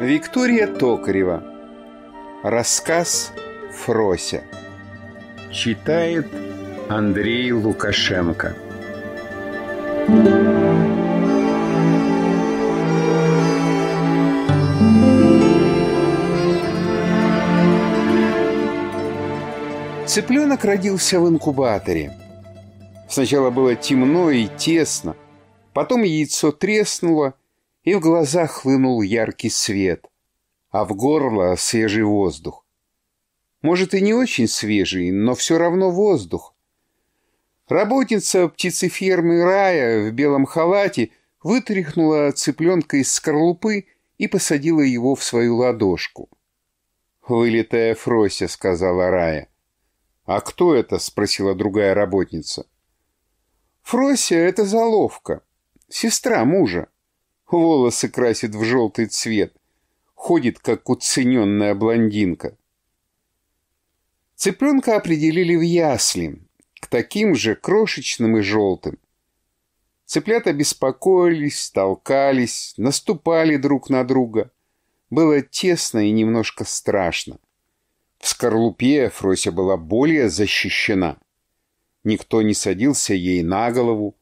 Виктория Токарева. Рассказ Фрося. Читает Андрей Лукашенко. Цыпленок родился в инкубаторе. Сначала было темно и тесно, потом яйцо треснуло, и в глазах хлынул яркий свет, а в горло свежий воздух. Может, и не очень свежий, но все равно воздух. Работница птицефермы Рая в белом халате вытряхнула цыпленка из скорлупы и посадила его в свою ладошку. «Вылитая Фрося», — сказала Рая. «А кто это?» — спросила другая работница. «Фрося — это заловка, сестра мужа. Волосы красит в желтый цвет, ходит, как уцененная блондинка». Цыпленка определили в ясли, к таким же крошечным и желтым. Цыплята беспокоились, толкались, наступали друг на друга. Было тесно и немножко страшно. В скорлупе Фрося была более защищена. Никто не садился ей на голову.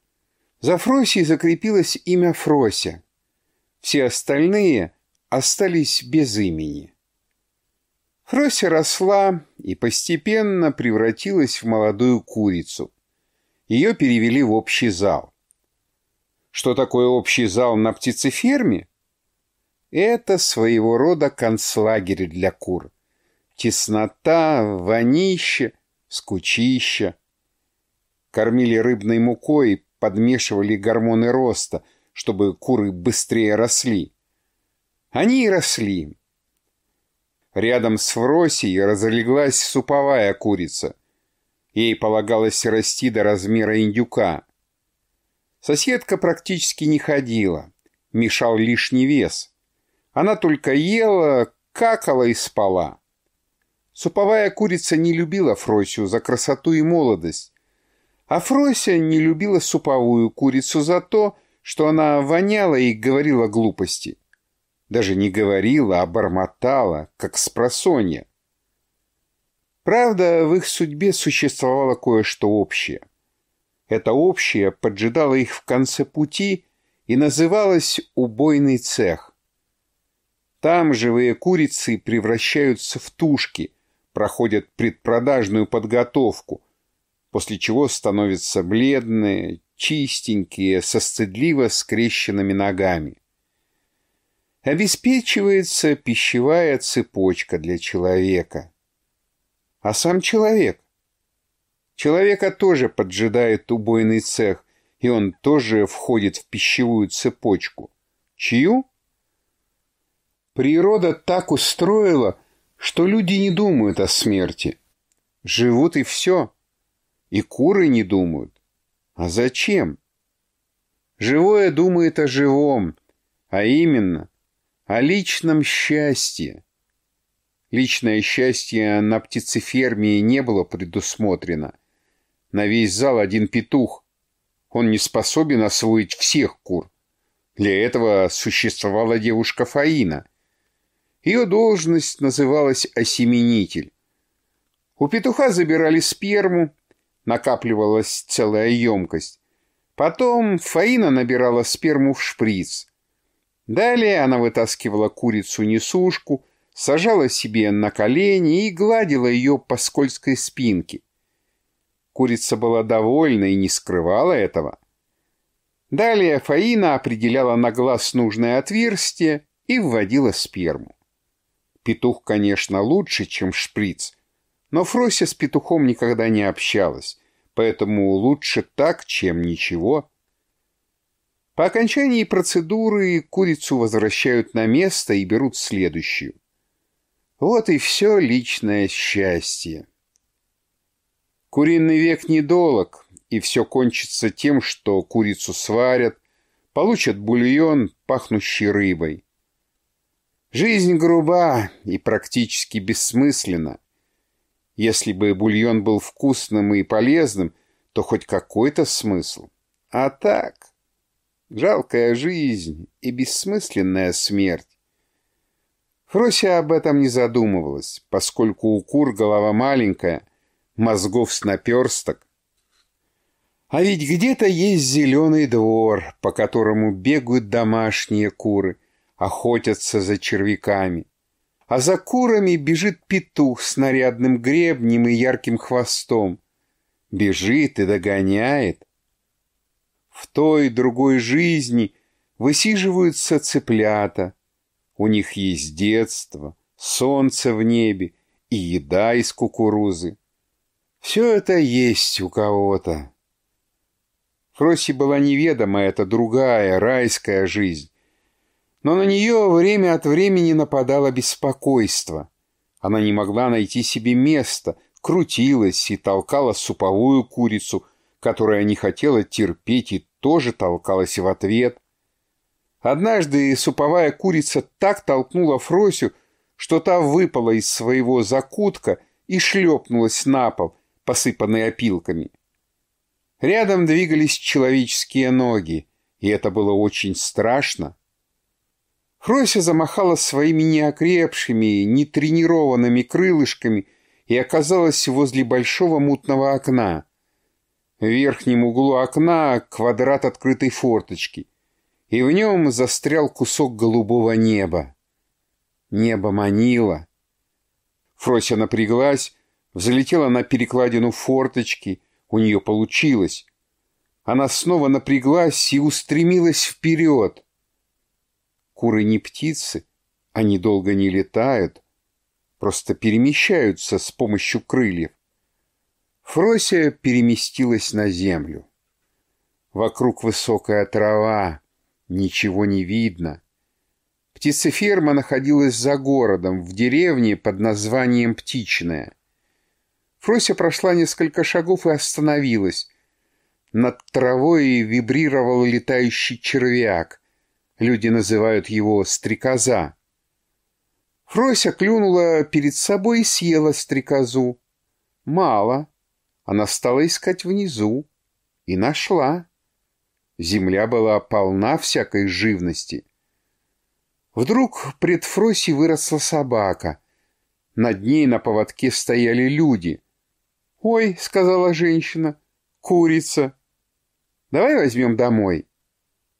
За Фросей закрепилось имя Фрося. Все остальные остались без имени. Фрося росла и постепенно превратилась в молодую курицу. Ее перевели в общий зал. Что такое общий зал на птицеферме? Это своего рода концлагерь для кур. Теснота, вонище, скучища. Кормили рыбной мукой, подмешивали гормоны роста, чтобы куры быстрее росли. Они и росли. Рядом с Фросией разлеглась суповая курица. Ей полагалось расти до размера индюка. Соседка практически не ходила, мешал лишний вес. Она только ела, какала и спала. Суповая курица не любила Фросию за красоту и молодость, а Фрося не любила суповую курицу за то, что она воняла и говорила глупости. Даже не говорила, а бормотала, как спросонья. Правда, в их судьбе существовало кое-что общее. Это общее поджидало их в конце пути и называлось «убойный цех». Там живые курицы превращаются в тушки, проходят предпродажную подготовку, после чего становятся бледные, чистенькие, со стыдливо скрещенными ногами. Обеспечивается пищевая цепочка для человека. А сам человек? Человека тоже поджидает убойный цех, и он тоже входит в пищевую цепочку. Чью? Природа так устроила, что люди не думают о смерти. Живут и все. И куры не думают. А зачем? Живое думает о живом, а именно о личном счастье. Личное счастье на птицеферме не было предусмотрено. На весь зал один петух. Он не способен освоить всех кур. Для этого существовала девушка Фаина — ее должность называлась осеменитель. У петуха забирали сперму, накапливалась целая емкость. Потом Фаина набирала сперму в шприц. Далее она вытаскивала курицу-несушку, сажала себе на колени и гладила ее по скользкой спинке. Курица была довольна и не скрывала этого. Далее Фаина определяла на глаз нужное отверстие и вводила сперму. Петух, конечно, лучше, чем шприц, но Фрося с петухом никогда не общалась, поэтому лучше так, чем ничего. По окончании процедуры курицу возвращают на место и берут следующую. Вот и все личное счастье. Куриный век недолог, и все кончится тем, что курицу сварят, получат бульон, пахнущий рыбой. Жизнь груба и практически бессмысленна. Если бы бульон был вкусным и полезным, то хоть какой-то смысл. А так, жалкая жизнь и бессмысленная смерть. Фрося об этом не задумывалась, поскольку у кур голова маленькая, мозгов с наперсток. А ведь где-то есть зеленый двор, по которому бегают домашние куры, охотятся за червяками. А за курами бежит петух с нарядным гребнем и ярким хвостом. Бежит и догоняет. В той другой жизни высиживаются цыплята. У них есть детство, солнце в небе и еда из кукурузы. Все это есть у кого-то. Фроси была неведома эта другая, райская жизнь. Но на нее время от времени нападало беспокойство. Она не могла найти себе места, крутилась и толкала суповую курицу, которая не хотела терпеть и тоже толкалась в ответ. Однажды суповая курица так толкнула Фросю, что та выпала из своего закутка и шлепнулась на пол, посыпанный опилками. Рядом двигались человеческие ноги, и это было очень страшно. Фрося замахала своими неокрепшими, нетренированными крылышками и оказалась возле большого мутного окна. В верхнем углу окна квадрат открытой форточки, и в нем застрял кусок голубого неба. Небо манило. Фрося напряглась, взлетела на перекладину форточки — у нее получилось. Она снова напряглась и устремилась вперед. Куры не птицы, они долго не летают, просто перемещаются с помощью крыльев. Фрося переместилась на землю. Вокруг высокая трава, ничего не видно. Птицеферма находилась за городом, в деревне под названием Птичная. Фрося прошла несколько шагов и остановилась. Над травой вибрировал летающий червяк. Люди называют его стрекоза. Фрося клюнула перед собой и съела стрекозу. Мало. Она стала искать внизу. И нашла. Земля была полна всякой живности. Вдруг пред Фроси выросла собака. Над ней на поводке стояли люди — «Ой», — сказала женщина, — «курица». «Давай возьмем домой».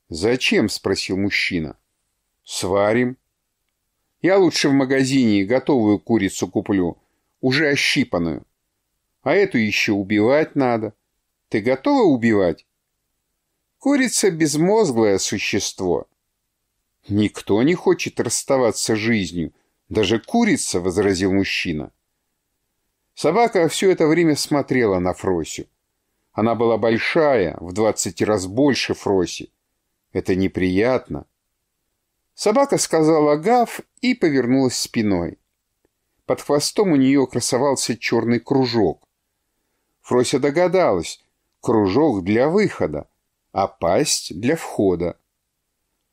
«Зачем?» — спросил мужчина. «Сварим». «Я лучше в магазине готовую курицу куплю, уже ощипанную. А эту еще убивать надо. Ты готова убивать?» «Курица — безмозглое существо». «Никто не хочет расставаться с жизнью, даже курица», — возразил мужчина. Собака все это время смотрела на Фросю. Она была большая, в двадцать раз больше Фроси. Это неприятно. Собака сказала гав и повернулась спиной. Под хвостом у нее красовался черный кружок. Фрося догадалась, кружок для выхода, а пасть для входа.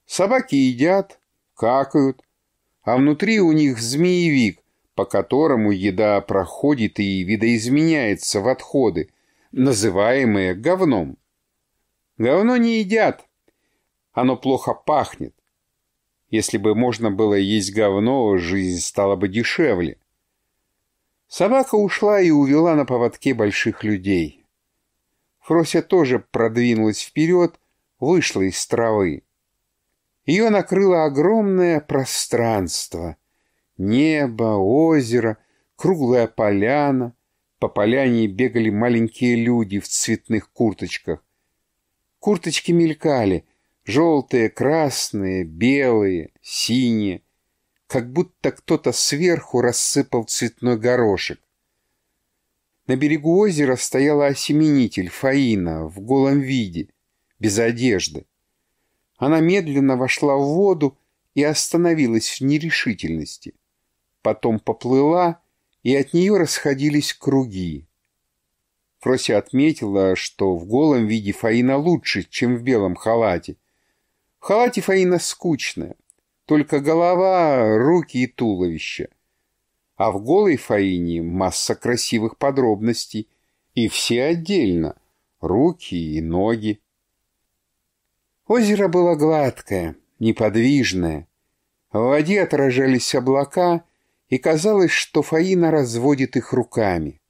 Собаки едят, какают, а внутри у них змеевик, по которому еда проходит и видоизменяется в отходы, называемые говном. Говно не едят, оно плохо пахнет. Если бы можно было есть говно, жизнь стала бы дешевле. Собака ушла и увела на поводке больших людей. Фрося тоже продвинулась вперед, вышла из травы. Ее накрыло огромное пространство — Небо, озеро, круглая поляна. По поляне бегали маленькие люди в цветных курточках. Курточки мелькали, желтые, красные, белые, синие, как будто кто-то сверху рассыпал цветной горошек. На берегу озера стояла осеменитель Фаина в голом виде, без одежды. Она медленно вошла в воду и остановилась в нерешительности потом поплыла, и от нее расходились круги. Фрося отметила, что в голом виде Фаина лучше, чем в белом халате. Халате Фаина скучная, только голова, руки и туловище. А в голой Фаине масса красивых подробностей, и все отдельно, руки и ноги. Озеро было гладкое, неподвижное, В воде отражались облака, и казалось, что Фаина разводит их руками.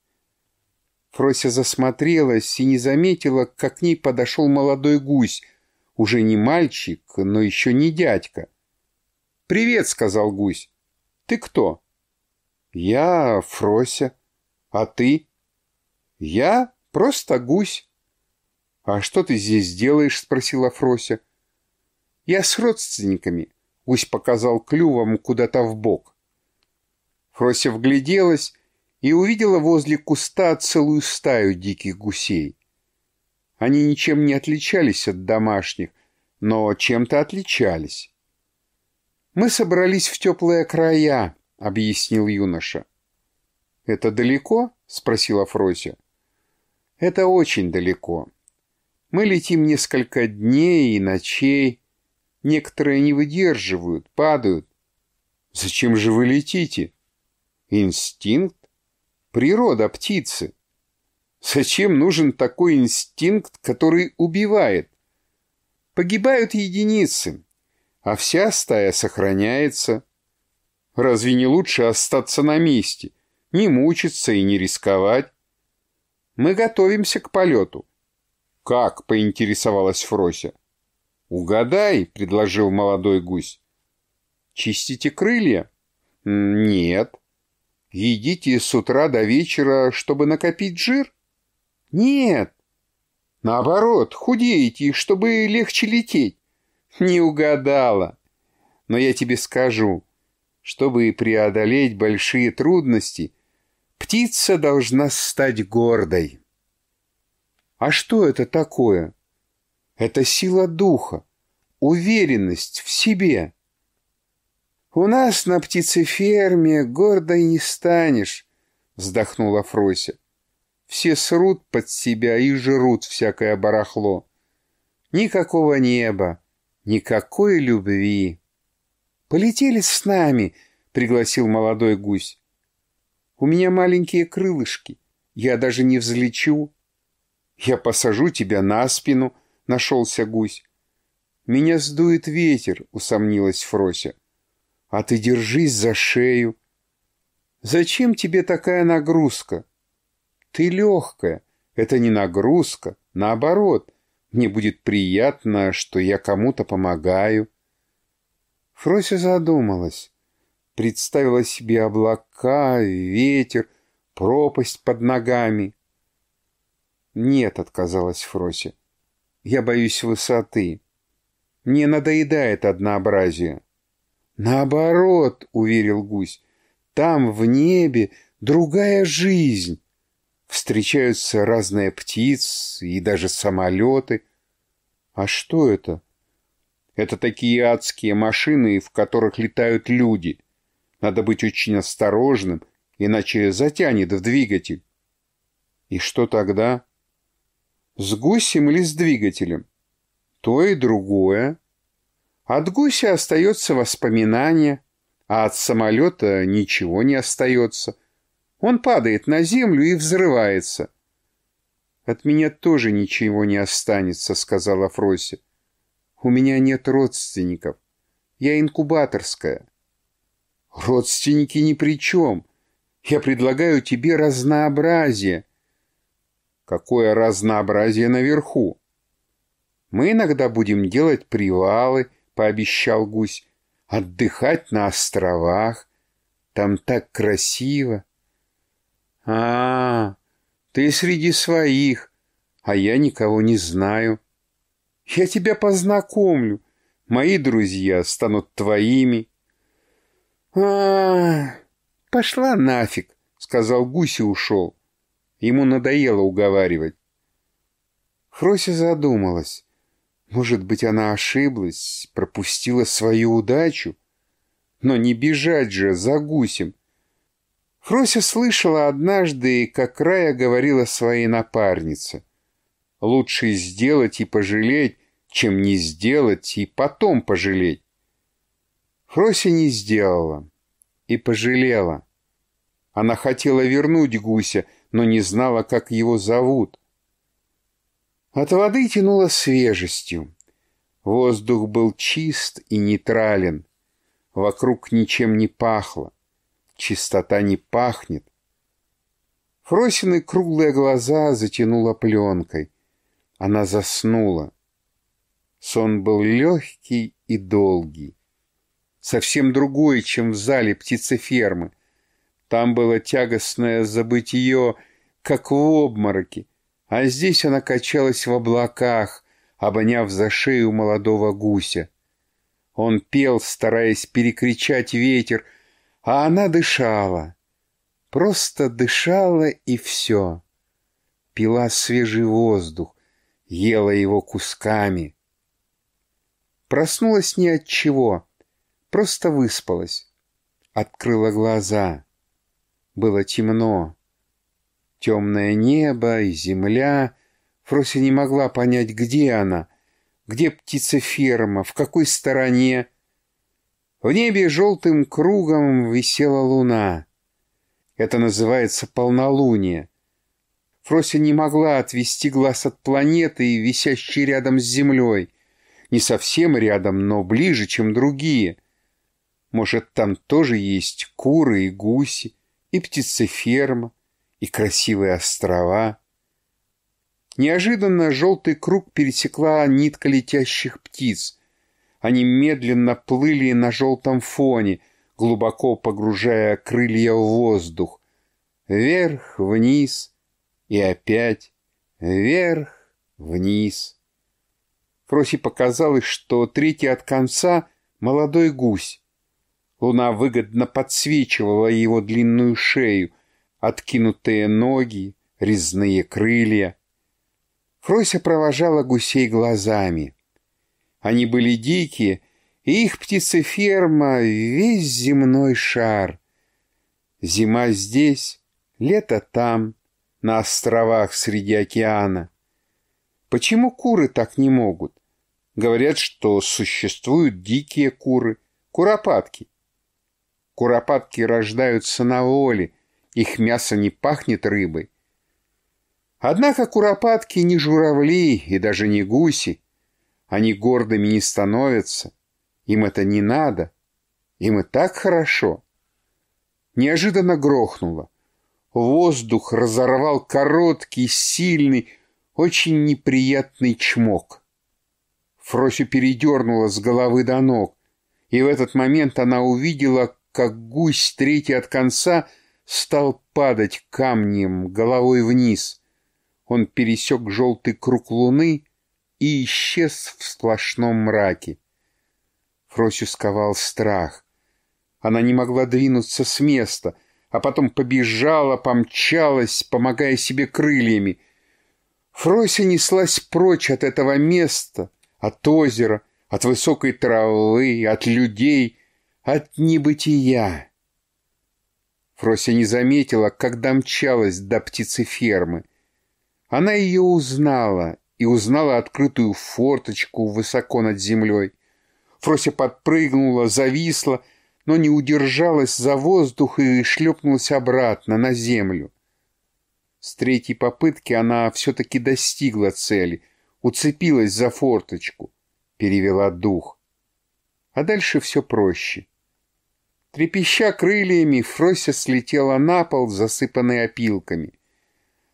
Фрося засмотрелась и не заметила, как к ней подошел молодой гусь, уже не мальчик, но еще не дядька. «Привет», — сказал гусь. «Ты кто?» «Я Фрося. А ты?» «Я просто гусь». «А что ты здесь делаешь?» — спросила Фрося. «Я с родственниками», — гусь показал клювом куда-то в бок. Фрося вгляделась и увидела возле куста целую стаю диких гусей. Они ничем не отличались от домашних, но чем-то отличались. «Мы собрались в теплые края», — объяснил юноша. «Это далеко?» — спросила Фрося. «Это очень далеко. Мы летим несколько дней и ночей. Некоторые не выдерживают, падают. Зачем же вы летите? Инстинкт? Природа птицы. Зачем нужен такой инстинкт, который убивает? Погибают единицы, а вся стая сохраняется. Разве не лучше остаться на месте, не мучиться и не рисковать? Мы готовимся к полету. «Как?» — поинтересовалась Фрося. «Угадай», — предложил молодой гусь. «Чистите крылья?» «Нет». «Едите с утра до вечера, чтобы накопить жир?» «Нет». «Наоборот, худеете, чтобы легче лететь?» «Не угадала. Но я тебе скажу, чтобы преодолеть большие трудности, птица должна стать гордой». А что это такое? Это сила духа, уверенность в себе. У нас на птицеферме гордой не станешь, вздохнула Фрося. Все срут под себя и жрут всякое барахло. Никакого неба, никакой любви. Полетели с нами, пригласил молодой гусь. У меня маленькие крылышки, я даже не взлечу. «Я посажу тебя на спину», — нашелся гусь. «Меня сдует ветер», — усомнилась Фрося. «А ты держись за шею». «Зачем тебе такая нагрузка?» «Ты легкая. Это не нагрузка. Наоборот, мне будет приятно, что я кому-то помогаю». Фрося задумалась. Представила себе облака, ветер, пропасть под ногами. «Нет», — отказалась Фрося. «Я боюсь высоты. Мне надоедает однообразие». «Наоборот», — уверил гусь, — «там, в небе, другая жизнь. Встречаются разные птицы и даже самолеты. А что это?» «Это такие адские машины, в которых летают люди. Надо быть очень осторожным, иначе затянет в двигатель». «И что тогда?» С гусем или с двигателем? То и другое. От гуся остается воспоминание, а от самолета ничего не остается. Он падает на землю и взрывается. «От меня тоже ничего не останется», — сказала Фрося. «У меня нет родственников. Я инкубаторская». «Родственники ни при чем. Я предлагаю тебе разнообразие. Какое разнообразие наверху! Мы иногда будем делать привалы, пообещал гусь, отдыхать на островах. Там так красиво. А, ты среди своих, а я никого не знаю. Я тебя познакомлю. Мои друзья станут твоими. А, пошла нафиг, сказал гусь и ушел. Ему надоело уговаривать. Фрося задумалась. Может быть, она ошиблась, пропустила свою удачу? Но не бежать же за гусем. Фрося слышала однажды, как Рая говорила своей напарнице. Лучше сделать и пожалеть, чем не сделать и потом пожалеть. Фрося не сделала и пожалела. Она хотела вернуть гуся, но не знала, как его зовут. От воды тянуло свежестью. Воздух был чист и нейтрален. Вокруг ничем не пахло. Чистота не пахнет. Фросины круглые глаза затянула пленкой. Она заснула. Сон был легкий и долгий. Совсем другой, чем в зале птицефермы. Там было тягостное забытие, как в обмороке, а здесь она качалась в облаках, обняв за шею молодого гуся. Он пел, стараясь перекричать ветер, а она дышала. Просто дышала и все. Пила свежий воздух, ела его кусками. Проснулась ни от чего, просто выспалась. Открыла глаза. Было темно. Темное небо и земля. Фрося не могла понять, где она, где птицеферма, в какой стороне. В небе желтым кругом висела луна. Это называется полнолуние. Фрося не могла отвести глаз от планеты, висящей рядом с Землей. Не совсем рядом, но ближе, чем другие. Может, там тоже есть куры и гуси, и птицеферма, и красивые острова. Неожиданно желтый круг пересекла нитка летящих птиц. Они медленно плыли на желтом фоне, глубоко погружая крылья в воздух. Вверх, вниз и опять вверх, вниз. Фроси показалось, что третий от конца — молодой гусь. Луна выгодно подсвечивала его длинную шею, откинутые ноги, резные крылья. Фрося провожала гусей глазами. Они были дикие, и их птицеферма — весь земной шар. Зима здесь, лето там, на островах среди океана. Почему куры так не могут? Говорят, что существуют дикие куры, куропатки. Куропатки рождаются на воле, их мясо не пахнет рыбой. Однако куропатки не журавли и даже не гуси. Они гордыми не становятся. Им это не надо. Им и так хорошо. Неожиданно грохнуло. Воздух разорвал короткий, сильный, очень неприятный чмок. Фросю передернула с головы до ног, и в этот момент она увидела, как гусь третий от конца стал падать камнем головой вниз. Он пересек желтый круг луны и исчез в сплошном мраке. Фросю сковал страх. Она не могла двинуться с места, а потом побежала, помчалась, помогая себе крыльями. Фрося неслась прочь от этого места, от озера, от высокой травы, от людей — от небытия. Фрося не заметила, когда мчалась до птицефермы. Она ее узнала и узнала открытую форточку высоко над землей. Фрося подпрыгнула, зависла, но не удержалась за воздух и шлепнулась обратно на землю. С третьей попытки она все-таки достигла цели, уцепилась за форточку, перевела дух. А дальше все проще. Трепеща крыльями, Фрося слетела на пол, засыпанный опилками.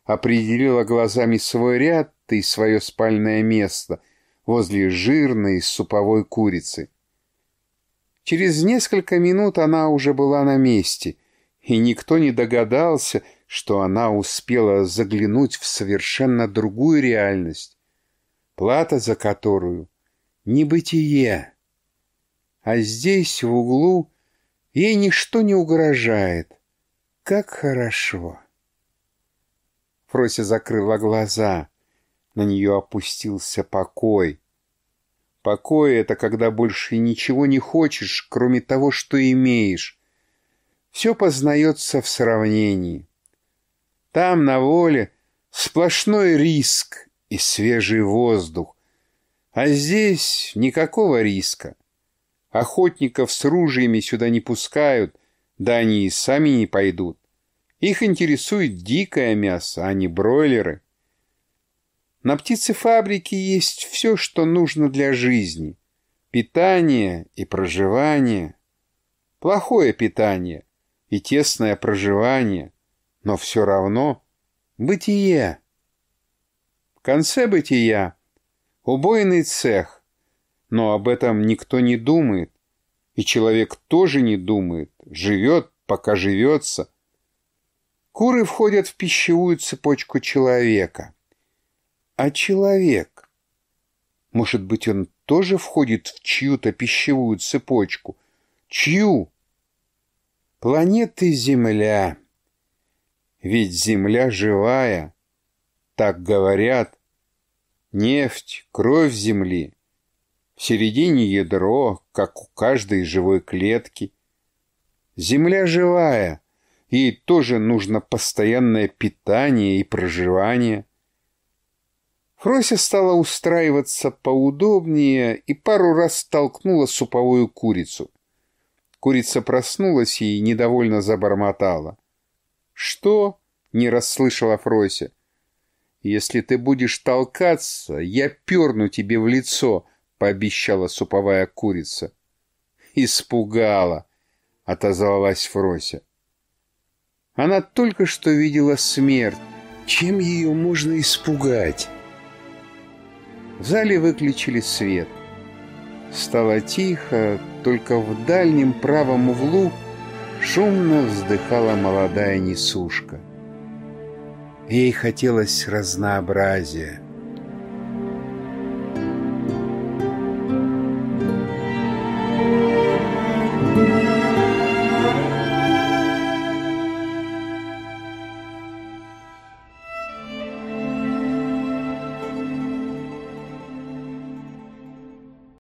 Определила глазами свой ряд и свое спальное место возле жирной суповой курицы. Через несколько минут она уже была на месте, и никто не догадался, что она успела заглянуть в совершенно другую реальность, плата за которую — небытие. А здесь, в углу, Ей ничто не угрожает. Как хорошо. Фрося закрыла глаза. На нее опустился покой. Покой — это когда больше ничего не хочешь, кроме того, что имеешь. Все познается в сравнении. Там, на воле, сплошной риск и свежий воздух. А здесь никакого риска. Охотников с ружьями сюда не пускают, да они и сами не пойдут. Их интересует дикое мясо, а не бройлеры. На птицефабрике есть все, что нужно для жизни. Питание и проживание. плохое питание и тесное проживание, но все равно бытие. В конце бытия убойный цех, но об этом никто не думает, и человек тоже не думает, живет, пока живется. Куры входят в пищевую цепочку человека. А человек? Может быть, он тоже входит в чью-то пищевую цепочку? Чью? Планеты Земля. Ведь Земля живая, так говорят. Нефть, кровь Земли. В середине ядро, как у каждой живой клетки. Земля живая, ей тоже нужно постоянное питание и проживание. Фрося стала устраиваться поудобнее и пару раз столкнула суповую курицу. Курица проснулась и недовольно забормотала. «Что?» — не расслышала Фрося. «Если ты будешь толкаться, я перну тебе в лицо», пообещала суповая курица. «Испугала!» — отозвалась Фрося. Она только что видела смерть. Чем ее можно испугать? В зале выключили свет. Стало тихо, только в дальнем правом углу шумно вздыхала молодая несушка. Ей хотелось разнообразия —